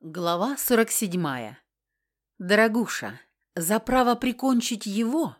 Глава 47. Дорогуша, за право прикончить его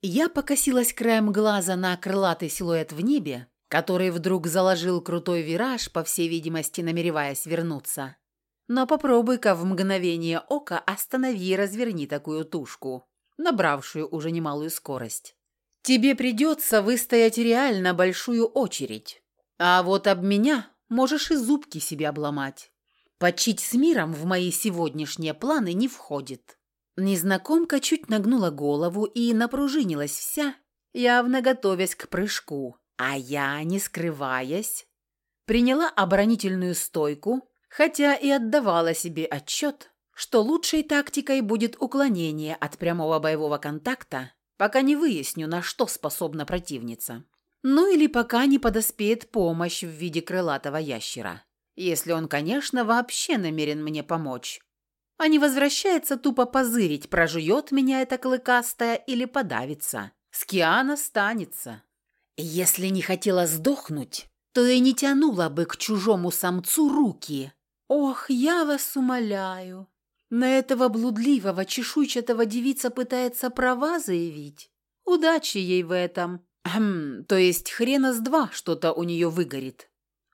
я покосилась краем глаза на крылатый силуэт в небе, который вдруг заложил крутой вираж, по всей видимости, намереваясь вернуться. Но попробуй-ка в мгновение ока останови и разверни такую тушку, набравшую уже немалую скорость. Тебе придется выстоять реально большую очередь. А вот об меня можешь и зубки себе обломать. Почить с миром в мои сегодняшние планы не входит. Незнакомка чуть нагнула голову и напружинилась вся, явно готовясь к прыжку. А я, не скрываясь, приняла оборонительную стойку, хотя и отдавала себе отчет, что лучшей тактикой будет уклонение от прямого боевого контакта, пока не выясню, на что способна противница. Ну или пока не подоспеет помощь в виде крылатого ящера. Если он, конечно, вообще намерен мне помочь. А не возвращается тупо позырить, прожует меня эта клыкастая или подавится. С Киана станется. Если не хотела сдохнуть, то и не тянула бы к чужому самцу руки. Ох, я вас умоляю. На этого блудливого, чешуйчатого девица пытается права заявить. Удачи ей в этом. Хм, то есть хрена с два что-то у нее выгорит.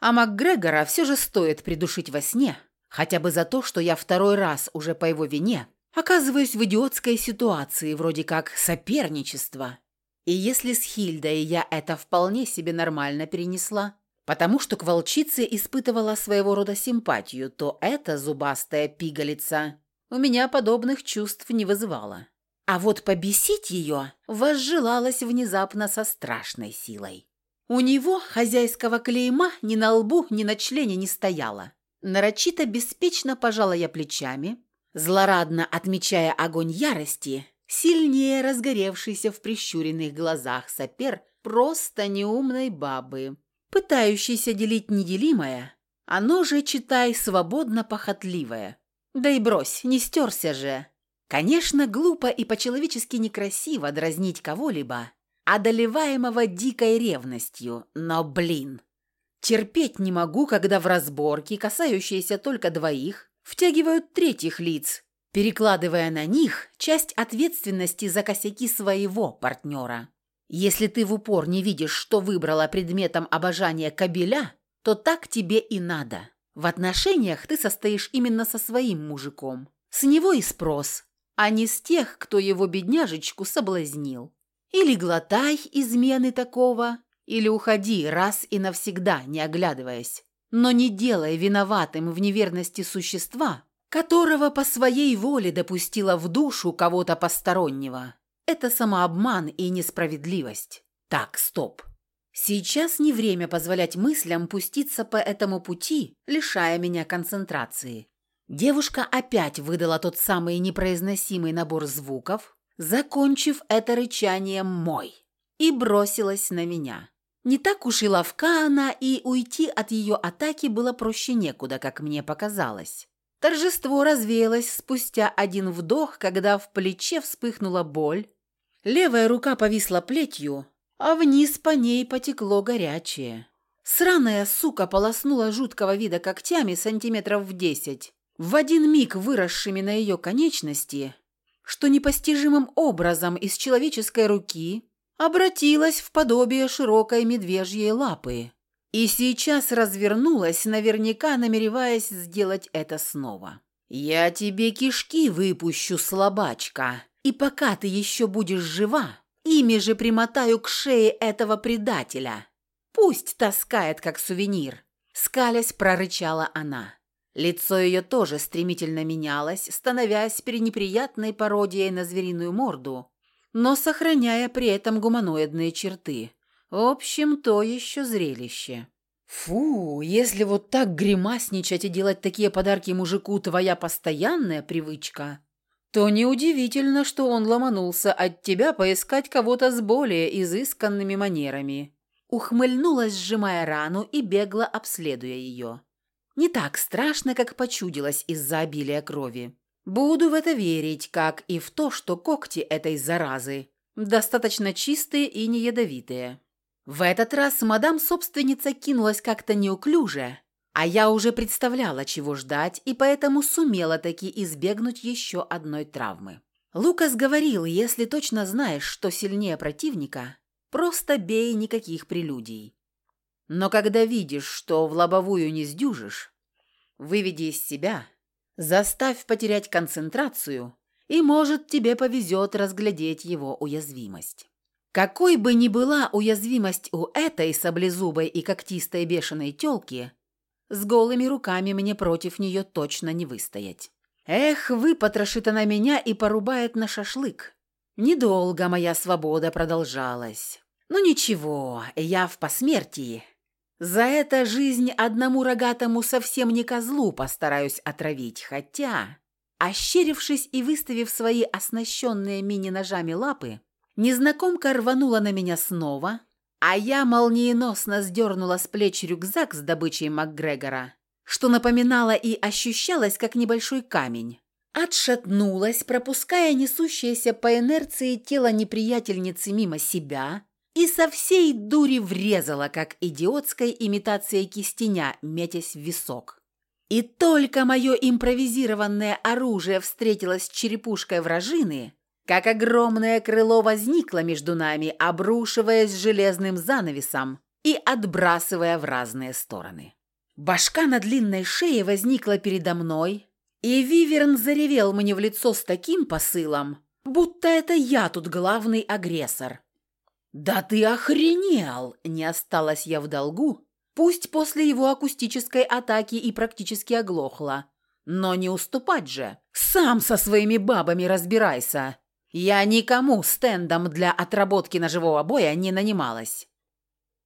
А МакГрегора все же стоит придушить во сне, хотя бы за то, что я второй раз уже по его вине оказываюсь в идиотской ситуации, вроде как соперничества. И если с Хильдой я это вполне себе нормально перенесла, потому что к волчице испытывала своего рода симпатию, то эта зубастая пигалица у меня подобных чувств не вызывала. А вот побесить ее возжелалось внезапно со страшной силой. У него хозяйского клейма ни на лбу, ни на члене не стояло. Нарочито беспечно пожала я плечами, злорадно отмечая огонь ярости, сильнее разгоревшийся в прищуренных глазах сопер просто неумной бабы, пытающейся делить неделимое, оно же, читай, свободно похотливое. Да и брось, не стерся же. Конечно, глупо и по-человечески некрасиво дразнить кого-либо, одолеваемого дикой ревностью, но, блин, терпеть не могу, когда в разборке, касающиеся только двоих, втягивают третьих лиц, перекладывая на них часть ответственности за косяки своего партнера. Если ты в упор не видишь, что выбрала предметом обожания кабеля, то так тебе и надо. В отношениях ты состоишь именно со своим мужиком. С него и спрос, а не с тех, кто его бедняжечку соблазнил. Или глотай измены такого, или уходи раз и навсегда, не оглядываясь. Но не делай виноватым в неверности существа, которого по своей воле допустила в душу кого-то постороннего. Это самообман и несправедливость. Так, стоп. Сейчас не время позволять мыслям пуститься по этому пути, лишая меня концентрации. Девушка опять выдала тот самый непроизносимый набор звуков, закончив это рычанием «мой», и бросилась на меня. Не так уж и ловка она, и уйти от ее атаки было проще некуда, как мне показалось. Торжество развеялось спустя один вдох, когда в плече вспыхнула боль. Левая рука повисла плетью, а вниз по ней потекло горячее. Сраная сука полоснула жуткого вида когтями сантиметров в десять, в один миг выросшими на ее конечности, что непостижимым образом из человеческой руки обратилась в подобие широкой медвежьей лапы и сейчас развернулась, наверняка намереваясь сделать это снова. «Я тебе кишки выпущу, слабачка, и пока ты еще будешь жива, ими же примотаю к шее этого предателя. Пусть таскает, как сувенир», — скалясь прорычала она. Лицо ее тоже стремительно менялось, становясь перенеприятной пародией на звериную морду, но сохраняя при этом гуманоидные черты. В общем, то еще зрелище. Фу, если вот так гримасничать и делать такие подарки мужику твоя постоянная привычка, то неудивительно, что он ломанулся от тебя поискать кого-то с более изысканными манерами. Ухмыльнулась, сжимая рану и бегло обследуя ее. Не так страшно, как почудилось из-за обилия крови. Буду в это верить, как и в то, что когти этой заразы достаточно чистые и не ядовитые. В этот раз мадам-собственница кинулась как-то неуклюже, А я уже представляла, чего ждать, и поэтому сумела таки избегнуть еще одной травмы. Лукас говорил, если точно знаешь, что сильнее противника, просто бей никаких прелюдий. Но когда видишь, что в лобовую не сдюжишь, выведи из себя, заставь потерять концентрацию, и, может, тебе повезет разглядеть его уязвимость. Какой бы ни была уязвимость у этой саблезубой и когтистой бешеной тёлки, с голыми руками мне против нее точно не выстоять. Эх, выпотрошит она меня и порубает на шашлык. Недолго моя свобода продолжалась. Ну ничего, я в посмертии. За это жизнь одному рогатому совсем не козлу постараюсь отравить, хотя... Ощерившись и выставив свои оснащенные мини-ножами лапы, незнакомка рванула на меня снова, а я молниеносно сдернула с плеч рюкзак с добычей МакГрегора, что напоминало и ощущалось, как небольшой камень. Отшатнулась, пропуская несущееся по инерции тело неприятельницы мимо себя и со всей дури врезала, как идиотской имитацией кистеня, метясь в висок. И только мое импровизированное оружие встретилось с черепушкой вражины, как огромное крыло возникло между нами, обрушиваясь железным занавесом и отбрасывая в разные стороны. Башка на длинной шее возникла передо мной, и Виверн заревел мне в лицо с таким посылом, будто это я тут главный агрессор. «Да ты охренел!» – не осталась я в долгу, Пусть после его акустической атаки и практически оглохла. Но не уступать же. Сам со своими бабами разбирайся. Я никому стендом для отработки ножевого боя не нанималась.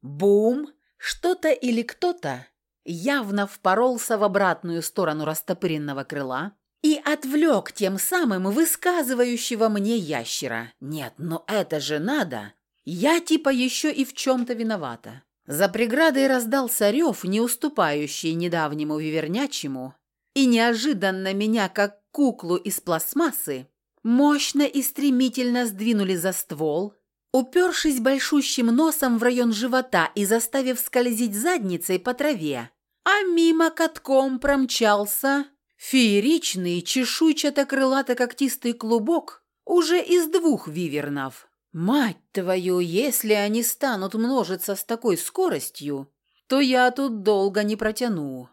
Бум! Что-то или кто-то явно впоролся в обратную сторону растопыренного крыла и отвлек тем самым высказывающего мне ящера. Нет, но это же надо. Я типа еще и в чем-то виновата. За преградой раздался рев, не уступающий недавнему вивернячему, и неожиданно меня, как куклу из пластмассы, мощно и стремительно сдвинули за ствол, упершись большущим носом в район живота и заставив скользить задницей по траве, а мимо катком промчался фееричный чешуйчато-крылато-когтистый клубок уже из двух вивернов. «Мать твою, если они станут множиться с такой скоростью, то я тут долго не протяну».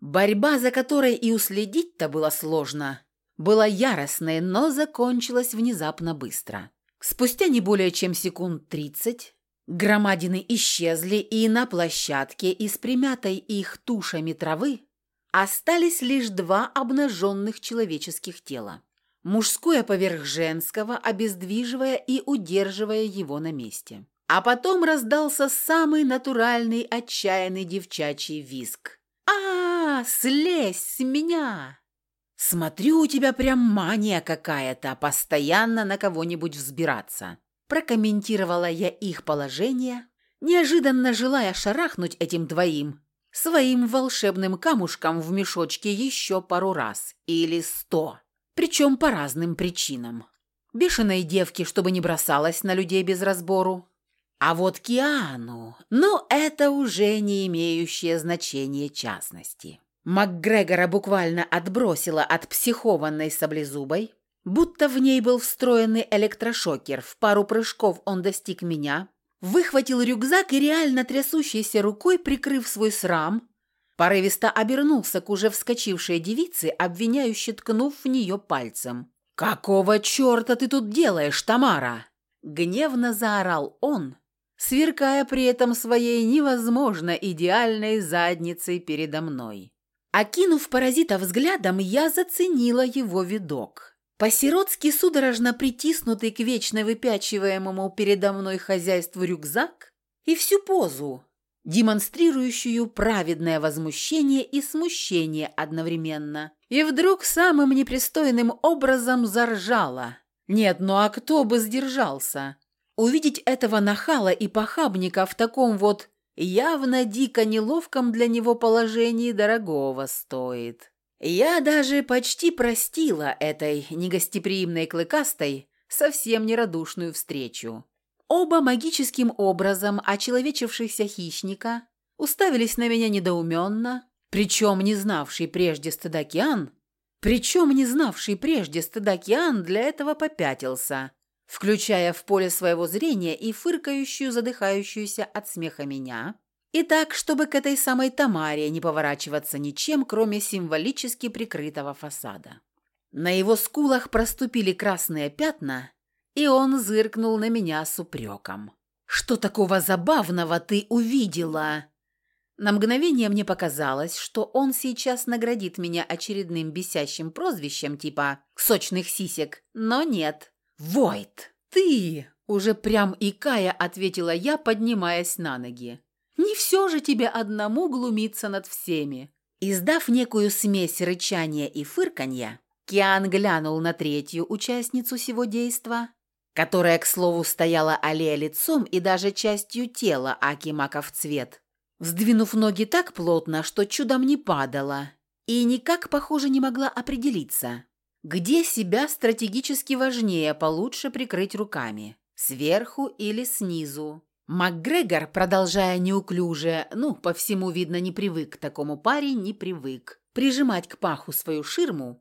Борьба, за которой и уследить-то было сложно, была яростной, но закончилась внезапно быстро. Спустя не более чем секунд тридцать громадины исчезли, и на площадке из примятой их тушами травы остались лишь два обнаженных человеческих тела мужское поверх женского, обездвиживая и удерживая его на месте. А потом раздался самый натуральный отчаянный девчачий виск. «А, слезь с меня!» «Смотрю, у тебя прям мания какая-то, постоянно на кого-нибудь взбираться», прокомментировала я их положение, неожиданно желая шарахнуть этим двоим своим волшебным камушком в мешочке еще пару раз или сто причем по разным причинам. Бешеной девки, чтобы не бросалась на людей без разбору. А вот Киану, ну это уже не имеющее значения частности. МакГрегора буквально отбросила от психованной саблезубой, будто в ней был встроенный электрошокер. В пару прыжков он достиг меня, выхватил рюкзак и реально трясущейся рукой, прикрыв свой срам, Порывисто обернулся к уже вскочившей девице, обвиняюще ткнув в нее пальцем. «Какого черта ты тут делаешь, Тамара?» Гневно заорал он, сверкая при этом своей невозможно идеальной задницей передо мной. Окинув паразита взглядом, я заценила его видок. По-сиротски судорожно притиснутый к вечно выпячиваемому передо мной хозяйству рюкзак и всю позу, демонстрирующую праведное возмущение и смущение одновременно. И вдруг самым непристойным образом заржала. Нет, ну а кто бы сдержался? Увидеть этого нахала и похабника в таком вот явно дико неловком для него положении дорогого стоит. Я даже почти простила этой негостеприимной клыкастой совсем нерадушную встречу. Оба магическим образом очеловечившихся хищника уставились на меня недоуменно, причем не знавший прежде стыда причем не знавший прежде стыда для этого попятился, включая в поле своего зрения и фыркающую, задыхающуюся от смеха меня, и так, чтобы к этой самой Тамаре не поворачиваться ничем, кроме символически прикрытого фасада. На его скулах проступили красные пятна, и он зыркнул на меня с упреком. «Что такого забавного ты увидела?» На мгновение мне показалось, что он сейчас наградит меня очередным бесящим прозвищем типа «сочных сисек», но нет. «Войт, ты!» – уже прям икая ответила я, поднимаясь на ноги. «Не все же тебе одному глумиться над всеми». Издав некую смесь рычания и фырканья, Киан глянул на третью участницу сего действа, которая, к слову, стояла аллея лицом и даже частью тела Аки Маков цвет, сдвинув ноги так плотно, что чудом не падала, и никак, похоже, не могла определиться, где себя стратегически важнее получше прикрыть руками, сверху или снизу. МакГрегор, продолжая неуклюже, ну, по всему видно, не привык к такому парень, не привык, прижимать к паху свою ширму,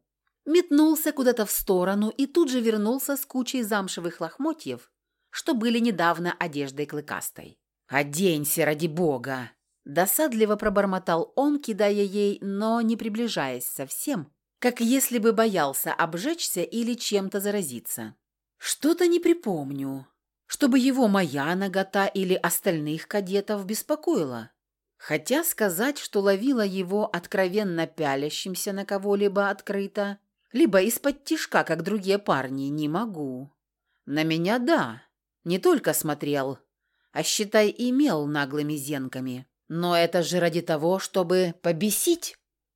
метнулся куда-то в сторону и тут же вернулся с кучей замшевых лохмотьев, что были недавно одеждой клыкастой. «Оденься, ради бога!» Досадливо пробормотал он, кидая ей, но не приближаясь совсем, как если бы боялся обжечься или чем-то заразиться. «Что-то не припомню, чтобы его моя нагота или остальных кадетов беспокоила. Хотя сказать, что ловила его откровенно пялящимся на кого-либо открыто, либо из-под тишка, как другие парни, не могу. На меня да, не только смотрел, а, считай, имел наглыми зенками. Но это же ради того, чтобы побесить,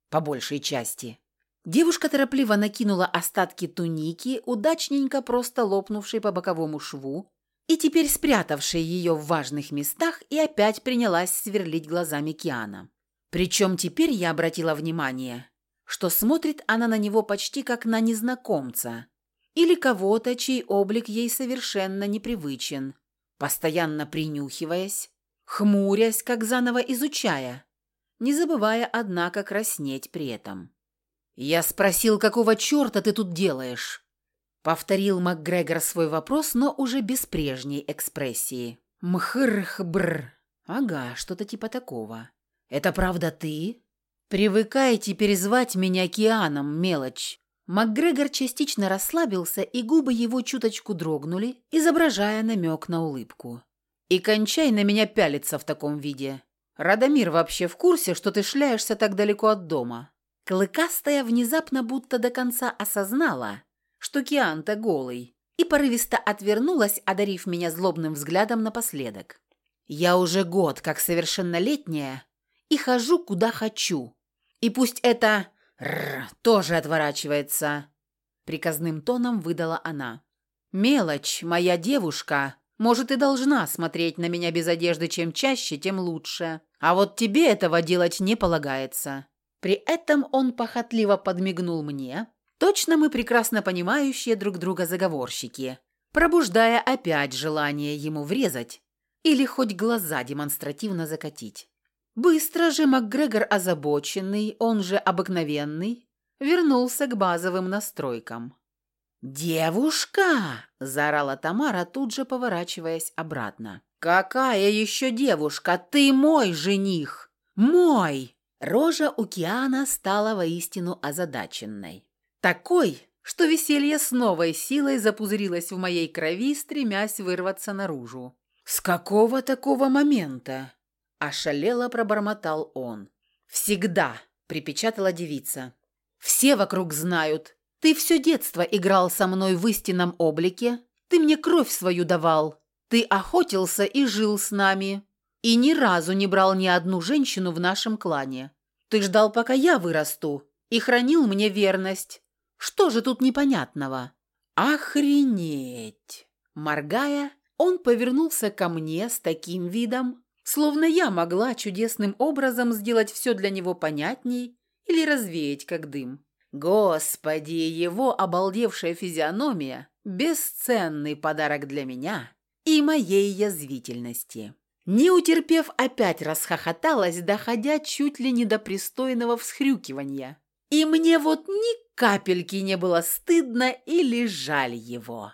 по большей части. Девушка торопливо накинула остатки туники, удачненько просто лопнувшей по боковому шву, и теперь спрятавшей ее в важных местах, и опять принялась сверлить глазами Киана. Причем теперь я обратила внимание, что смотрит она на него почти как на незнакомца или кого-то, чей облик ей совершенно непривычен, постоянно принюхиваясь, хмурясь, как заново изучая, не забывая, однако, краснеть при этом. «Я спросил, какого черта ты тут делаешь?» Повторил МакГрегор свой вопрос, но уже без прежней экспрессии. «Мхрх-бр». «Ага, что-то типа такого. Это правда ты?» «Привыкай теперь звать меня Кианом, мелочь». МакГрегор частично расслабился, и губы его чуточку дрогнули, изображая намек на улыбку. «И кончай на меня пялиться в таком виде. Радомир вообще в курсе, что ты шляешься так далеко от дома?» Клыкастая внезапно будто до конца осознала, что Киан-то голый, и порывисто отвернулась, одарив меня злобным взглядом напоследок. «Я уже год как совершеннолетняя и хожу куда хочу. И пусть это... Рр, тоже отворачивается», — приказным тоном выдала она. «Мелочь, моя девушка, может, и должна смотреть на меня без одежды чем чаще, тем лучше. А вот тебе этого делать не полагается». При этом он похотливо подмигнул мне, Точно мы прекрасно понимающие друг друга заговорщики, пробуждая опять желание ему врезать или хоть глаза демонстративно закатить. Быстро же МакГрегор озабоченный, он же обыкновенный, вернулся к базовым настройкам. «Девушка!» – заорала Тамара, тут же поворачиваясь обратно. «Какая еще девушка? Ты мой жених! Мой!» Рожа у Киана стала воистину озадаченной. Такой, что веселье с новой силой запузырилось в моей крови, стремясь вырваться наружу. «С какого такого момента?» – ошалело пробормотал он. «Всегда», – припечатала девица. «Все вокруг знают. Ты все детство играл со мной в истинном облике. Ты мне кровь свою давал. Ты охотился и жил с нами. И ни разу не брал ни одну женщину в нашем клане. Ты ждал, пока я вырасту, и хранил мне верность. Что же тут непонятного? Охренеть! Моргая, он повернулся ко мне с таким видом, словно я могла чудесным образом сделать все для него понятней или развеять как дым. Господи, его обалдевшая физиономия – бесценный подарок для меня и моей язвительности. Не утерпев, опять расхохоталась, доходя чуть ли не до пристойного всхрюкивания. И мне вот ни капельки не было стыдно или жаль его.